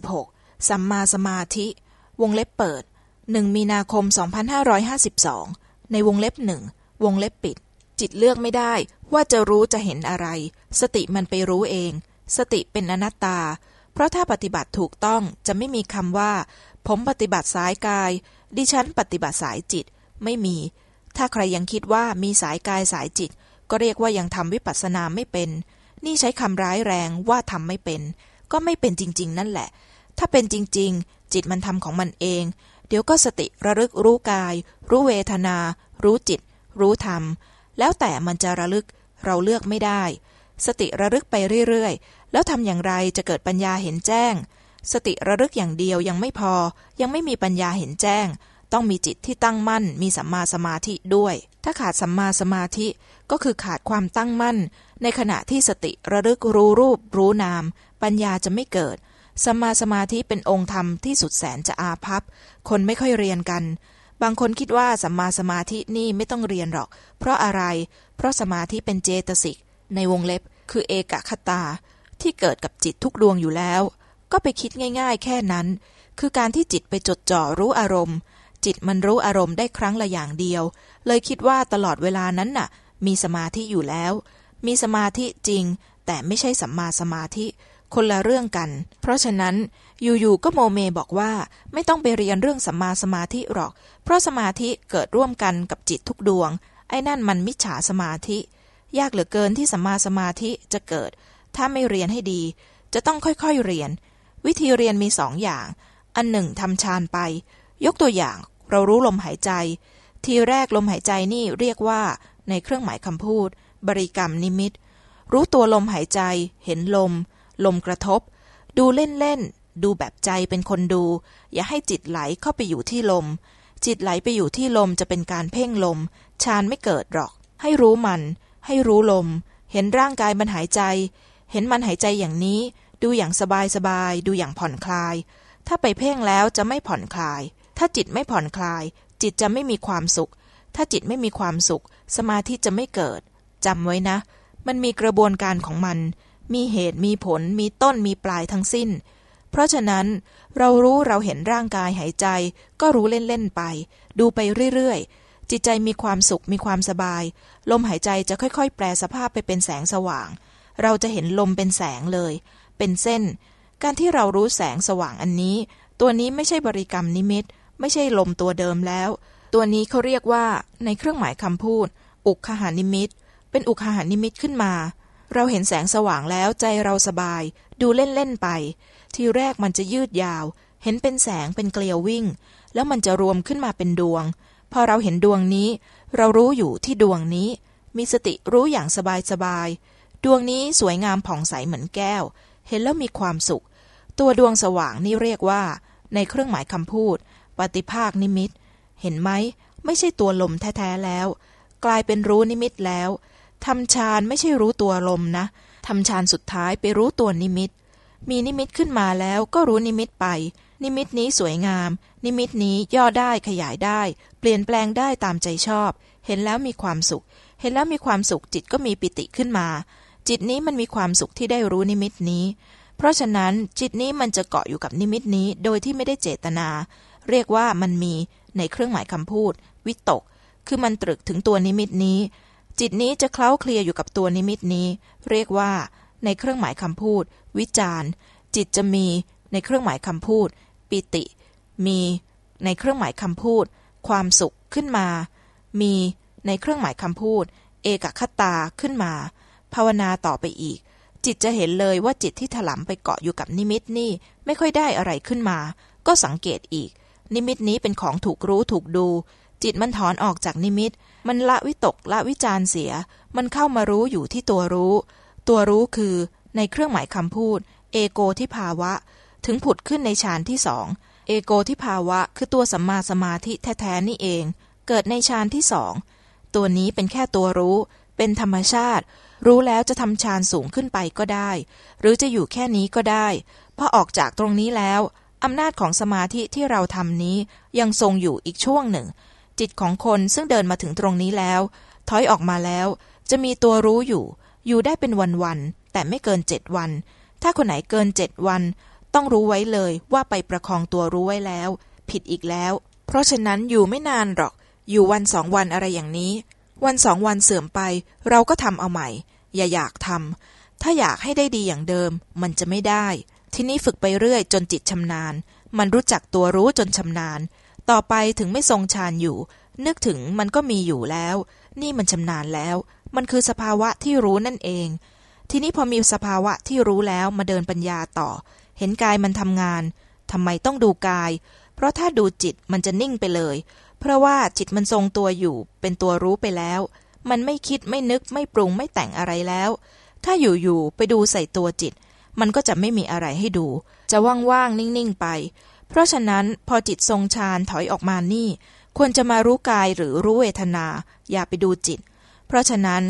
26สัมมาสมาธิ วงเล็บเปิด 1 มีนาคม 2552 ในวงเล็บหนึ่งวงเล็บปิด จิตเลือกไม่ได้ว่าจะรู้จะเห็นอะไร สติมันไปรู้เอง สติเป็นอนัตตา เพราะถ้าปฏิบัติถูกต้องจะไม่มีคำว่า ผมปฏิบัติสายกาย ดิฉันปฏิบัติสายจิต ไม่มี ถ้าใครยังคิดว่ามีสายกายสายจิต ก็เรียกว่ายังทำวิปัสสนาไม่เป็น นี่ใช้คำร้ายแรงว่าทำไม่เป็น ก็ไม่เป็นจริง ๆ นั่นแหละ ถ้าเป็นจริง ๆ จิตมันทำของมันเอง เดี๋ยวก็สติระลึกรู้กาย รู้เวทนา รู้จิต รู้ธรรม แล้วแต่มันจะระลึกเราเลือกไม่ได้ สติระลึกไปเรื่อยๆ แล้วทำอย่างไรจะเกิดปัญญาเห็นแจ้ง สติระลึกอย่างเดียวยังไม่พอ ยังไม่มีปัญญาเห็นแจ้ง ต้องมีจิตที่ตั้งมั่น มีสัมมาสมาธิด้วย ถ้าขาดสัมมาสมาธิก็คือขาดความตั้งมั่น ในขณะที่สติระลึกรู้รูปรู้นาม ปัญญาจะไม่เกิดสัมมาสมาธิเป็นองค์ธรรมที่สุดแสนจะอาภัพคนไม่ค่อยเรียนกัน บางคนคิดว่าสัมมาสมาธินี่ไม่ต้องเรียนหรอก เพราะอะไร เพราะสมาธิเป็นเจตสิก ในวงเล็บ คือเอกคตา ที่เกิดกับจิตทุกดวงอยู่แล้ว ก็ไปคิดง่ายๆ แค่นั้น คือการที่จิตไปจดจ่อรู้อารมณ์ จิตมันรู้อารมณ์ได้ครั้งละอย่างเดียว เลยคิดว่าตลอดเวลานั้นน่ะ มีสมาธิอยู่แล้ว มีสมาธิจริง แต่ไม่ใช่สัมมาสมาธิ คนละเรื่องกัน เพราะฉะนั้นอยู่ๆก็โมเมบอกว่าไม่ต้องไปเรียนเรื่องสัมมาสมาธิหรอก เพราะสมาธิเกิดร่วมกันกับจิตทุกดวง ไอ้นั่นมันมิจฉาสมาธิ ยากเหลือเกินที่สัมมาสมาธิจะเกิด ถ้าไม่เรียนให้ดี จะต้องค่อยๆเรียน วิธีเรียนมีสองอย่าง อันหนึ่งทำฌานไป ยกตัวอย่างเรารู้ลมหายใจ ทีแรกลมหายใจนี่เรียกว่า ในเครื่องหมายคำพูด บริกรรมนิมิต รู้ตัวลมหายใจ เห็นลม ลมกระทบ ดูเล่นๆ ดูแบบใจเป็นคนดู อย่าให้จิตไหลเข้าไปอยู่ที่ลม จิตไหลไปอยู่ที่ลมจะเป็นการเพ่งลม ฌานไม่เกิดหรอก ให้รู้มัน ให้รู้ลม เห็นร่างกายมันหายใจ เห็นมันหายใจอย่างนี้ ดูอย่างสบายสบาย ดูอย่างผ่อนคลาย ถ้าไปเพ่งแล้วจะไม่ผ่อนคลาย ถ้าจิตไม่ผ่อนคลาย จิตจะไม่มีความสุข ถ้าจิตไม่มีความสุข สมาธิจะไม่เกิดจำไว้นะ มันมีกระบวนการของมัน มีเหตุมีผลมีต้นมีปลายทั้งสิ้น เพราะฉะนั้นเรารู้เราเห็นร่างกายหายใจ ก็รู้เล่นๆไป ดูไปเรื่อยๆ จิตใจมีความสุขมีความสบาย ลมหายใจจะค่อยๆ แปลสภาพไปเป็นแสงสว่าง เราจะเห็นลมเป็นแสงเลย เป็นเส้น การที่เรารู้แสงสว่างอันนี้ ตัวนี้ไม่ใช่บริกรรมนิมิต ไม่ใช่ลมตัวเดิมแล้ว ตัวนี้เขาเรียกว่าในเครื่องหมายคำพูด อุกขหานิมิต เป็นอุกขหานิมิตขึ้นมา เราเห็นแสงสว่างแล้วใจเราสบาย ดูเล่นๆไป ทีแรกมันจะยืดยาว เห็นเป็นแสงเป็นเกลียววิ่ง แล้วมันจะรวมขึ้นมาเป็นดวง พอเราเห็นดวงนี้ เรารู้อยู่ที่ดวงนี้ มีสติรู้อย่างสบายๆดวงนี้สวยงามผ่องใสเหมือนแก้ว เห็นแล้วมีความสุข ตัวดวงสว่างนี่เรียกว่า ในเครื่องหมายคำพูด ปฏิภาคนิมิต เห็นไหมไม่ใช่ตัวลมแท้ๆแล้ว กลายเป็นรู้นิมิตแล้ว ทำฌานไม่ใช่รู้ตัวลมนะทำฌานสุดท้ายไปรู้ตัวนิมิต มีนิมิตขึ้นมาแล้วก็รู้นิมิตไป นิมิตนี้สวยงาม นิมิตนี้ย่อได้ขยายได้ เปลี่ยนแปลงได้ตามใจชอบ เห็นแล้วมีความสุข เห็นแล้วมีความสุขจิตก็มีปิติขึ้นมา จิตนี้มันมีความสุขที่ได้รู้นิมิตนี้ เพราะฉะนั้นจิตนี้มันจะเกาะอยู่กับนิมิตนี้โดยที่ไม่ได้เจตนา เรียกว่ามันมีในเครื่องหมายคำพูด วิตก คือมันตรึกถึงตัวนิมิตนี้ จิตนี้จะเคล้าเคลียอยู่กับตัวนิมิตนี้ เรียกว่า ในเครื่องหมายคำพูด วิจารจิตจะมีในเครื่องหมายคำพูด ปิติ มีในเครื่องหมายคำพูด ความสุขขึ้นมา มีในเครื่องหมายคำพูด เอกัคคตาขึ้นมา ภาวนาต่อไปอีก จิตจะเห็นเลยว่าจิตที่ถลำไปเกาะอยู่กับนิมิตนี่ไม่ค่อยได้อะไรขึ้นมา ก็สังเกตอีก นิมิตนี้เป็นของถูกรู้ถูกดู จิตมันถอนออกจากนิมิต มันละวิตกละวิจารเสีย มันเข้ามารู้อยู่ที่ตัวรู้ ตัวรู้คือในเครื่องหมายคำพูด เอโกที่ภาวะ ถึงผุดขึ้นในฌานที่สอง เอโกที่ภาวะ คือตัวสัมมาสมาธิแท้ๆนี่เอง เกิดในฌานที่สอง ตัวนี้เป็นแค่ตัวรู้ เป็นธรรมชาติ รู้แล้วจะทำฌานสูงขึ้นไปก็ได้ หรือจะอยู่แค่นี้ก็ได้ พอออกจากตรงนี้แล้วอำนาจของสมาธิที่เราทำนี้ยังทรงอยู่อีกช่วงหนึ่ง จิตของคนซึ่งเดินมาถึงตรงนี้แล้ว ถอยออกมาแล้ว จะมีตัวรู้อยู่ อยู่ได้เป็นวันๆแต่ไม่เกินเจ็ดวัน ถ้าคนไหนเกินเจ็ดวัน ต้องรู้ไว้เลยว่าไปประคองตัวรู้ไว้แล้ว ผิดอีกแล้ว เพราะฉะนั้นอยู่ไม่นานหรอก อยู่วันสองวันอะไรอย่างนี้ วันสองวันเสื่อมไป เราก็ทำเอาใหม่ อย่าอยากทำถ้าอยากให้ได้ดีอย่างเดิม มันจะไม่ได้ ทีนี้ฝึกไปเรื่อยจนจิตชำนาญ มันรู้จักตัวรู้จนชำนาญ ต่อไปถึงไม่ทรงฌานอยู่ นึกถึงมันก็มีอยู่แล้ว นี่มันชำนาญแล้ว มันคือสภาวะที่รู้นั่นเอง ทีนี้พอมีสภาวะที่รู้แล้วมาเดินปัญญาต่อ เห็นกายมันทำงานทำไมต้องดูกาย เพราะถ้าดูจิตมันจะนิ่งไปเลย เพราะว่าจิตมันทรงตัวอยู่ เป็นตัวรู้ไปแล้ว มันไม่คิดไม่นึกไม่ปรุงไม่แต่งอะไรแล้ว ถ้าอยู่ๆไปดูใส่ตัวจิต มันก็จะไม่มีอะไรให้ดู จะว่างๆ นิ่งๆ ไป เพราะฉะนั้นพอจิตทรงฌานถอยออกมานี่ ควรจะมารู้กายหรือรู้เวทนา อย่าไปดูจิต เพราะฉะนั้น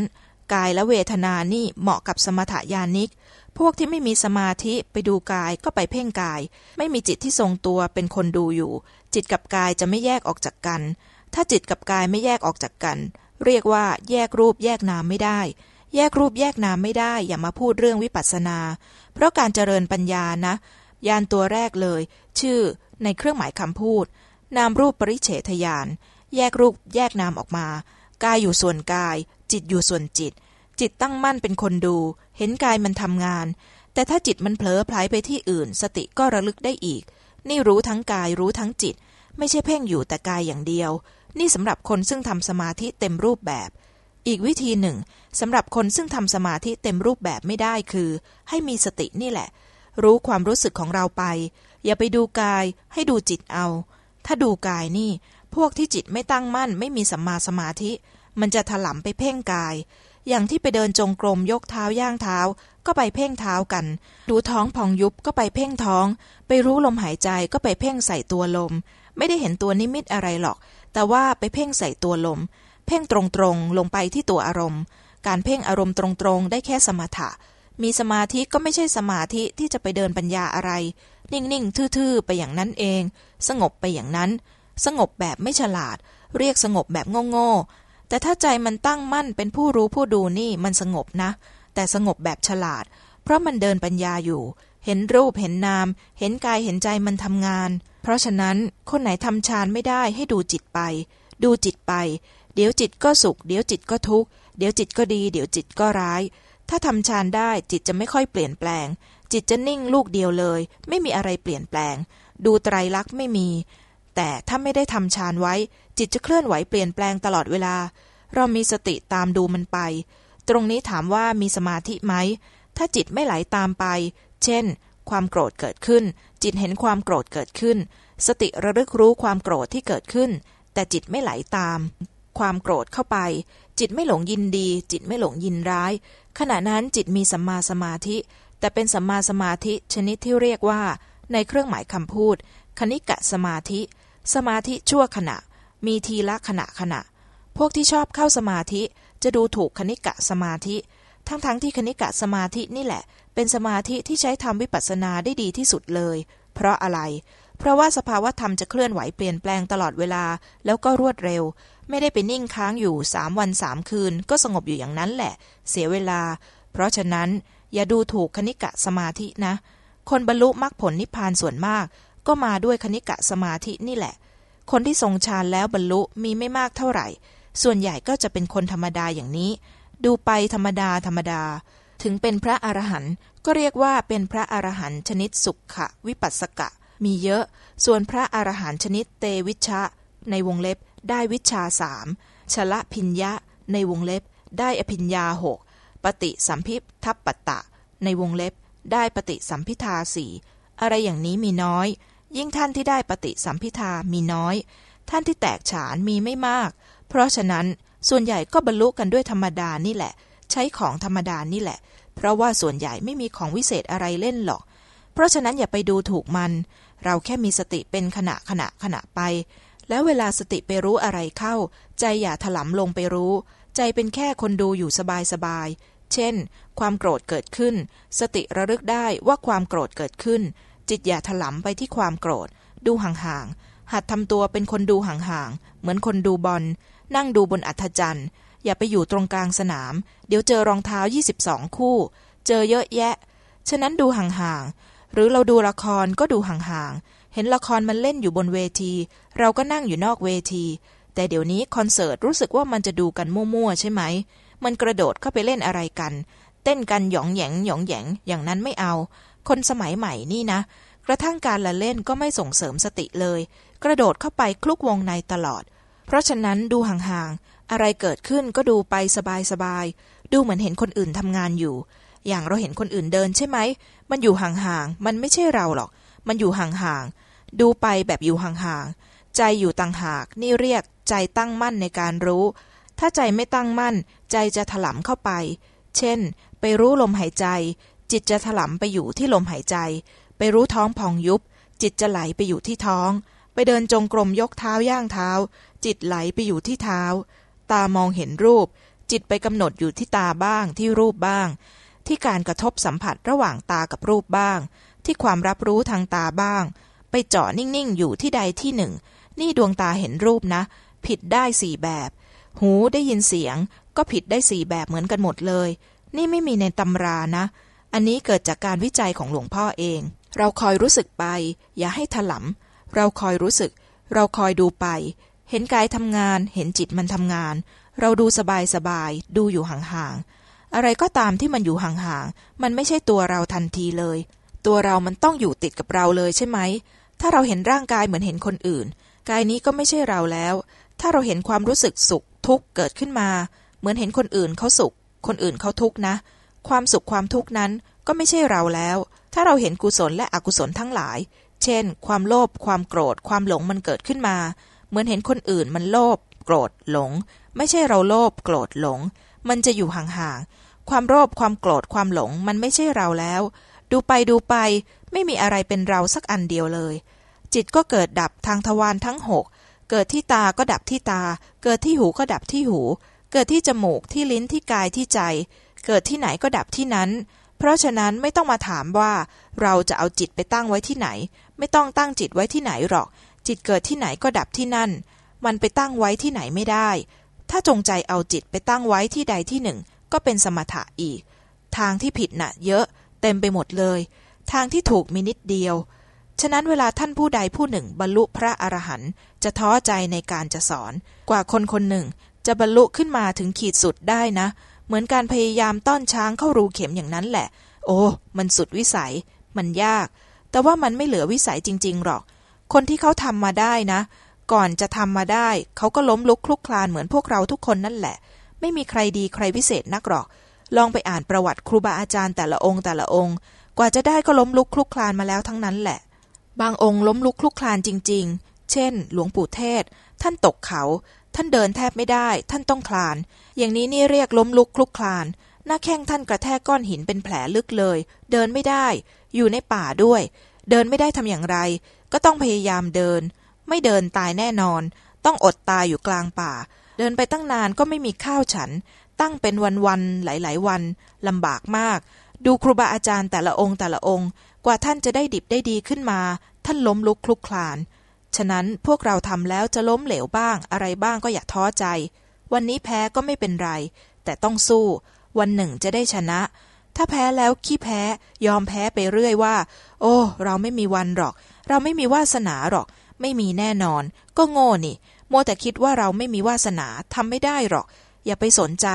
กายและเวทนานี่เหมาะกับสมถยานิก พวกที่ไม่มีสมาธิไปดูกายก็ไปเพ่งกาย ไม่มีจิตที่ทรงตัวเป็นคนดูอยู่ จิตกับกายจะไม่แยกออกจากกัน ถ้าจิตกับกายไม่แยกออกจากกัน เรียกว่าแยกรูปแยกนามไม่ได้ แยกรูปแยกนามไม่ได้ อย่ามาพูดเรื่องวิปัสสนา เพราะการเจริญปัญญานะ ยานตัวแรกเลย ชื่อในเครื่องหมายคำพูด นามรูปปริเฉทยาน แยกรูปแยกนามออกมา กายอยู่ส่วนกาย จิตอยู่ส่วนจิต จิตตั้งมั่นเป็นคนดู เห็นกายมันทำงาน แต่ถ้าจิตมันเผลอพลายไปที่อื่น สติก็ระลึกได้อีก นี่รู้ทั้งกายรู้ทั้งจิต ไม่ใช่เพ่งอยู่แต่กายอย่างเดียว นี่สำหรับคนซึ่งทำสมาธิเต็มรูปแบบ อีกวิธีหนึ่งสำหรับคนซึ่งทำสมาธิเต็มรูปแบบไม่ได้คือ ให้มีสตินี่แหละ รู้ความรู้สึกของเราไป อย่าไปดูกาย ให้ดูจิตเอา ถ้าดูกายนี่ พวกที่จิตไม่ตั้งมั่น ไม่มีสัมมาสมาธิ มันจะถลำไปเพ่งกาย อย่างที่ไปเดินจงกรมยกเท้าย่างเท้า ก็ไปเพ่งเท้ากัน ดูท้องพองยุบก็ไปเพ่งท้อง ไปรู้ลมหายใจก็ไปเพ่งใส่ตัวลม ไม่ได้เห็นตัวนิมิตอะไรหรอก แต่ว่าไปเพ่งใส่ตัวลม เพ่งตรงๆลงไปที่ตัวอารมณ์ การเพ่งอารมณ์ตรงๆ ได้แค่สมถะ มีสมาธิก็ไม่ใช่สมาธิที่จะไปเดินปัญญาอะไร นิ่งๆ ทื่อๆ ไปอย่างนั้นเอง สงบไปอย่างนั้น สงบแบบไม่ฉลาด เรียกสงบแบบโง่ๆ แต่ถ้าใจมันตั้งมั่นเป็นผู้รู้ผู้ดูนี่มันสงบนะ แต่สงบแบบฉลาด เพราะมันเดินปัญญาอยู่ เห็นรูปเห็นนาม เห็นกายเห็นใจมันทำงาน เพราะฉะนั้นคนไหนทำฌานไม่ได้ให้ดูจิตไป ดูจิตไป เดี๋ยวจิตก็สุข เดี๋ยวจิตก็ทุกข์ เดี๋ยวจิตก็ดี เดี๋ยวจิตก็ร้าย ถ้าทำฌานได้จิตจะไม่ค่อยเปลี่ยนแปลง จิตจะนิ่งลูกเดียวเลย ไม่มีอะไรเปลี่ยนแปลง ดูไตรลักษณ์ไม่มี แต่ถ้าไม่ได้ทำฌานไว้ จิตจะเคลื่อนไหวเปลี่ยนแปลงตลอดเวลา เรามีสติตามดูมันไป ตรงนี้ถามว่ามีสมาธิไหม ถ้าจิตไม่ไหลาตามไป เช่น ความโกรธเกิดขึ้น จิตเห็นความโกรธเกิดขึ้น สติระลึกรู้ความโกรธที่เกิดขึ้น แต่จิตไม่ไหลาตาม ความโกรธเข้าไป จิตไม่หลงยินดี จิตไม่หลงยินร้าย ขณะนั้นจิตมีสัมมาสมาธิ แต่เป็นสัมมาสมาธิชนิดที่เรียกว่า ในเครื่องหมายคำพูด คณิกะสมาธิ สมาธิชั่วขณะ มีทีละขณะขณะ พวกที่ชอบเข้าสมาธิจะดูถูกคณิกะสมาธิ ทั้งๆทที่คณิกะสมาธินี่แหละ เป็นสมาธิที่ใช้ทำวิปัสสนาได้ดีที่สุดเลย เพราะอะไร เพราะว่าสภาวะธรรมจะเคลื่อนไหวเปลี่ยนแปลงตลอดเวลา แล้วก็รวดเร็ว ไม่ได้ไปนิ่งค้างอยู่สามวันสามคืน ก็สงบอยู่อย่างนั้นแหละ เสียเวลา เพราะฉะนั้นอย่าดูถูกคณิกะสมาธินะ คนบรรลุมรรคผลนิพพานส่วนมาก ก็มาด้วยคณิกะสมาธินี่แหละ คนที่ทรงฌานแล้วบรรลุมีไม่มากเท่าไหร่ ส่วนใหญ่ก็จะเป็นคนธรรมดาอย่างนี้ ดูไปธรรมดาธรรมดา ถึงเป็นพระอรหันต์ก็เรียกว่าเป็นพระอรหันต์ชนิดสุขะวิปัสสกะ มีเยอะ ส่วนพระอรหันต์ชนิดเตวิชะ ในวงเล็บ ได้วิชาสามชละพิญญะ ในวงเล็บ ได้อภิญญาหกปฏิสัมพิทัปปตะ ในวงเล็บ ได้ปฏิสัมพิทาสี่อะไรอย่างนี้มีน้อย ยิ่งท่านที่ได้ปฏิสัมพิทามีน้อย ท่านที่แตกฉานมีไม่มาก เพราะฉะนั้นส่วนใหญ่ก็บรรลุกันด้วยธรรมดานี่แหละ ใช้ของธรรมดานี่แหละ เพราะว่าส่วนใหญ่ไม่มีของวิเศษอะไรเล่นหรอก เพราะฉะนั้นอย่าไปดูถูกมัน เราแค่มีสติเป็นขณะขณะขณะไป แล้วเวลาสติไปรู้อะไรเข้า ใจอย่าถลำลงไปรู้ ใจเป็นแค่คนดูอยู่สบายสบาย เช่น ความโกรธเกิดขึ้น สติระลึกได้ว่าความโกรธเกิดขึ้น จิตอย่าถลำไปที่ความโกรธ ดูห่างๆ หัดทำตัวเป็นคนดูห่างๆ เหมือนคนดูบอล นั่งดูบนอัฐจันทร์ อย่าไปอยู่ตรงกลางสนาม เดี๋ยวเจอรองเท้า 22 คู่ เจอเยอะแยะ ฉะนั้นดูห่างๆ หรือเราดูละครก็ดูห่างๆ เห็นละครมันเล่นอยู่บนเวที เราก็นั่งอยู่นอกเวที แต่เดี๋ยวนี้คอนเสิร์ตรู้สึกว่ามันจะดูกันมั่วๆใช่ไหม มันกระโดดเข้าไปเล่นอะไรกัน เต้นกันหยองแหยงหยองแหยงอย่างนั้นไม่เอา คนสมัยใหม่นี่นะ กระทั่งการละเล่นก็ไม่ส่งเสริมสติเลย กระโดดเข้าไปคลุกวงในตลอด เพราะฉะนั้นดูห่างๆอะไรเกิดขึ้นก็ดูไปสบายๆดูเหมือนเห็นคนอื่นทำงานอยู่ อย่างเราเห็นคนอื่นเดินใช่ไหมมันอยู่ห่างๆมันไม่ใช่เราหรอก มันอยู่ห่างๆ ดูไปแบบอยู่ห่างๆ ใจอยู่ต่างหาก นี่เรียกใจตั้งมั่นในการรู้ ถ้าใจไม่ตั้งมั่น ใจจะถลำเข้าไป เช่น ไปรู้ลมหายใจ จิตจะถลำไปอยู่ที่ลมหายใจ ไปรู้ท้องพองยุบ จิตจะไหลไปอยู่ที่ท้อง ไปเดินจงกรมยกเท้าย่างเท้า จิตไหลไปอยู่ที่เท้า ตามองเห็นรูป จิตไปกำหนดอยู่ที่ตาบ้างที่รูปบ้าง ที่การกระทบสัมผัสระหว่างตากับรูปบ้าง ที่ความรับรู้ทางตาบ้าง ไปเจาะนิ่งๆ อยู่ที่ใดที่หนึ่ง นี่ดวงตาเห็นรูปนะ ผิดได้สี่แบบ หูได้ยินเสียง ก็ผิดได้สี่แบบเหมือนกันหมดเลย นี่ไม่มีในตำรานะ อันนี้เกิดจากการวิจัยของหลวงพ่อเอง เราคอยรู้สึกไป อย่าให้ถลำเราคอยรู้สึก เราคอยดูไป เห็นกายทำงาน เห็นจิตมันทำงาน เราดูสบายสบาย ดูอยู่ห่างๆ อะไรก็ตามที่มันอยู่ห่างๆ มันไม่ใช่ตัวเราทันทีเลย ตัวเรามันต้องอยู่ติดกับเราเลยใช่ไหม ถ้าเราเห็นร่างกายเหมือนเห็นคนอื่น กายนี้ก็ไม่ใช่เราแล้ว ถ้าเราเห็นความรู้สึกสุขทุกข์เกิดขึ้นมา เหมือนเห็นคนอื่นเขาสุข คนอื่นเขาทุกข์นะ ความสุขความทุกข์นั้นก็ไม่ใช่เราแล้ว ถ้าเราเห็นกุศลและอกุศลทั้งหลาย เช่น ความโลภความโกรธ ความหลงมันเกิดขึ้นมา เหมือนเห็นคนอื่นมันโลภโกรธหลง ไม่ใช่เราโลภโกรธหลง มันจะอยู่ห่างๆความโลภความโกรธความหลงมันไม่ใช่เราแล้ว ดูไปดูไป ไม่มีอะไรเป็นเราสักอันเดียวเลย จิตก็เกิดดับทางทวารทั้งหกเกิดที่ตาก็ดับที่ตา เกิดที่หูก็ดับที่หู เกิดที่จมูกที่ลิ้นที่กายที่ใจ เกิดที่ไหนก็ดับที่นั้น เพราะฉะนั้นไม่ต้องมาถามว่า เราจะเอาจิตไปตั้งไว้ที่ไหน ไม่ต้องตั้งจิตไว้ที่ไหนหรอก จิตเกิดที่ไหนก็ดับที่นั่น มันไปตั้งไว้ที่ไหนไม่ได้ ถ้าจงใจเอาจิตไปตั้งไว้ที่ใดที่หนึ่ง ก็เป็นสมถะอีก ทางที่ผิดน่ะ เยอะ เต็มไปหมดเลย ทางที่ถูกมีนิดเดียว ฉะนั้นเวลาท่านผู้ใดผู้หนึ่งบรรลุพระอรหันต์จะท้อใจในการจะสอน กว่าคนคนหนึ่ง จะบรรลุขึ้นมาถึงขีดสุดได้นะ เหมือนการพยายามต้อนช้างเข้ารูเข็มอย่างนั้นแหละ โอ้ มันสุดวิสัย มันยาก แต่ว่ามันไม่เหลือวิสัยจริง ๆ หรอก คนที่เขาทำมาได้นะ ก่อนจะทำมาได้ เขาก็ล้มลุกคลุกคลานเหมือนพวกเราทุกคนนั่นแหละ ไม่มีใครดีใครพิเศษนักหรอกลองไปอ่านประวัติครูบาอาจารย์แต่ละองค์แต่ละองค์ กว่าจะได้ก็ล้มลุกคลุกคลานมาแล้วทั้งนั้นแหละ บางองค์ล้มลุกคลุกคลานจริง ๆ เช่น หลวงปู่เทศ ท่านตกเขา ท่านเดินแทบไม่ได้ ท่านต้องคลาน อย่างนี้นี่เรียกล้มลุกคลุกคลาน หน้าแข้งท่านกระแทกก้อนหินเป็นแผลลึกเลย เดินไม่ได้ อยู่ในป่าด้วย เดินไม่ได้ทำอย่างไร ก็ต้องพยายามเดิน ไม่เดินตายแน่นอน ต้องอดตายอยู่กลางป่า เดินไปตั้งนานก็ไม่มีข้าวฉัน ตั้งเป็นวันๆหลาย ๆ วันลำบากมาก ดูครูบาอาจารย์แต่ละองค์แต่ละองค์ กว่าท่านจะได้ดิบได้ดีขึ้นมา ท่านล้มลุกคลุกคลาน ฉะนั้นพวกเราทำแล้วจะล้มเหลวบ้าง อะไรบ้างก็อย่าท้อใจ วันนี้แพ้ก็ไม่เป็นไร แต่ต้องสู้ วันหนึ่งจะได้ชนะ ถ้าแพ้แล้วขี้แพ้ยอมแพ้ไปเรื่อยว่า โอ้ เราไม่มีวันหรอก เราไม่มีวาสนาหรอก ไม่มีแน่นอน ก็โง่นี่มัวแต่คิดว่าเราไม่มีวาสนาทำไม่ได้หรอก อย่าไปสนใจ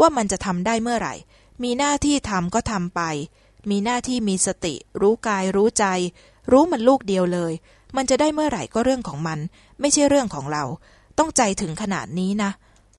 ว่ามันจะทำได้เมื่อไหร่ มีหน้าที่ทำก็ทำไป มีหน้าที่มีสติ รู้กายรู้ใจ รู้มันลูกเดียวเลย มันจะได้เมื่อไหร่ก็เรื่องของมัน ไม่ใช่เรื่องของเรา ต้องใจถึงขนาดนี้นะ